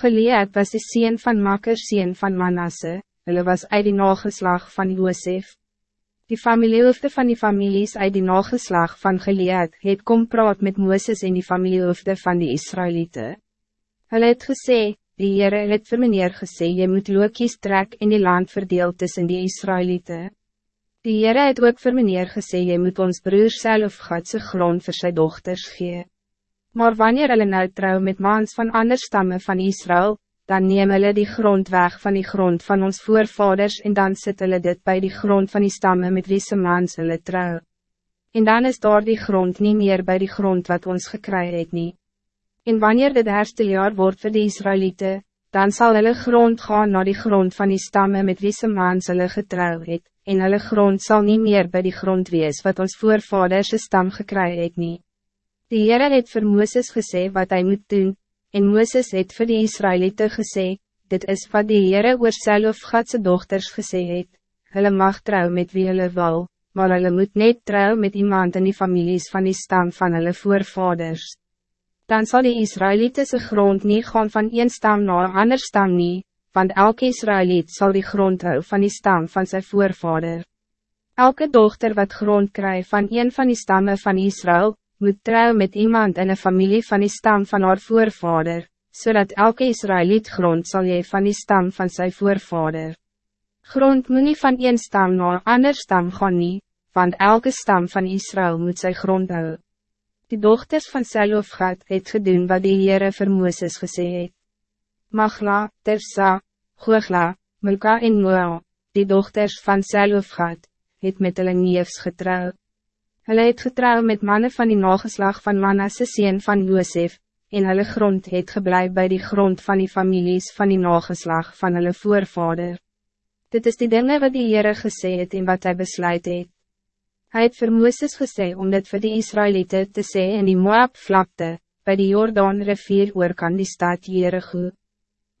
Gilead was de sien van Makker sien van Manasse, hulle was uit die nageslag van Josef. Die familiehoofde van die families uit die nageslag van Gilead het kom praat met Mooses en die familiehoofde van die Israëlieten. Hulle het gesê, die Heere het vir meneer gesê, jy moet lookies trek in die land verdeel tussen die Israëlieten. Die Heere het ook vir meneer gesê, jy moet ons broer self Godse grond vir sy dochters gee. Maar wanneer hulle nou trouw met mans van ander stammen van Israël, dan neem hulle die grond weg van die grond van ons voorvaders en dan sit hulle dit bij die grond van die stammen met wie se mans hulle trouw. En dan is daar die grond niet meer bij die grond wat ons gekry het nie. En wanneer dit herste jaar wordt voor de Israëlieten, dan zal hulle grond gaan naar die grond van die stammen met wie se mans hulle getrouw het, en hulle grond zal niet meer bij die grond wees wat ons voorvaders stam gekry het nie. Die Heere het vir Mooses gesê wat hij moet doen, En Mooses het vir die Israëlieten gesê, dit is wat die Heere oor self Godse dochters gesê het, hulle mag trouw met wie hulle wil, maar hulle moet net trouw met iemand in die families van die stam van hulle voorvaders. Dan zal die Israëlitische grond niet gaan van een stam naar een ander stam nie, want elke Israëliet zal die grond hou van die stam van zijn voorvader. Elke dochter wat grond krijgt van een van die stammen van Israël, moet trouw met iemand in een familie van die stam van haar voorvader, zodat elke Israëliet grond zal je van die stam van zijn voorvader. Grond moet niet van een stam naar een ander stam gaan nie, want elke stam van Israël moet zijn grond hou. Die dochters van Selofgat het gedoen wat die Heere vir Mooses gesê het. Magla, Tersa, Googla, Mulka en Moa, die dochters van Selofgat, het met hulle neefs getrouwd. Hulle het getrouw met mannen van die nageslag van Manasse sien van Josef, en hulle grond het geblei bij die grond van die families van die nageslag van hulle voorvader. Dit is die dingen wat die Heere gesê het en wat hij besluit het. Hij het vir Mooses gesê om dit vir die Israëlieten te sê in die Moab vlakte, by die Jordaan rivier oor kan die stad Jericho.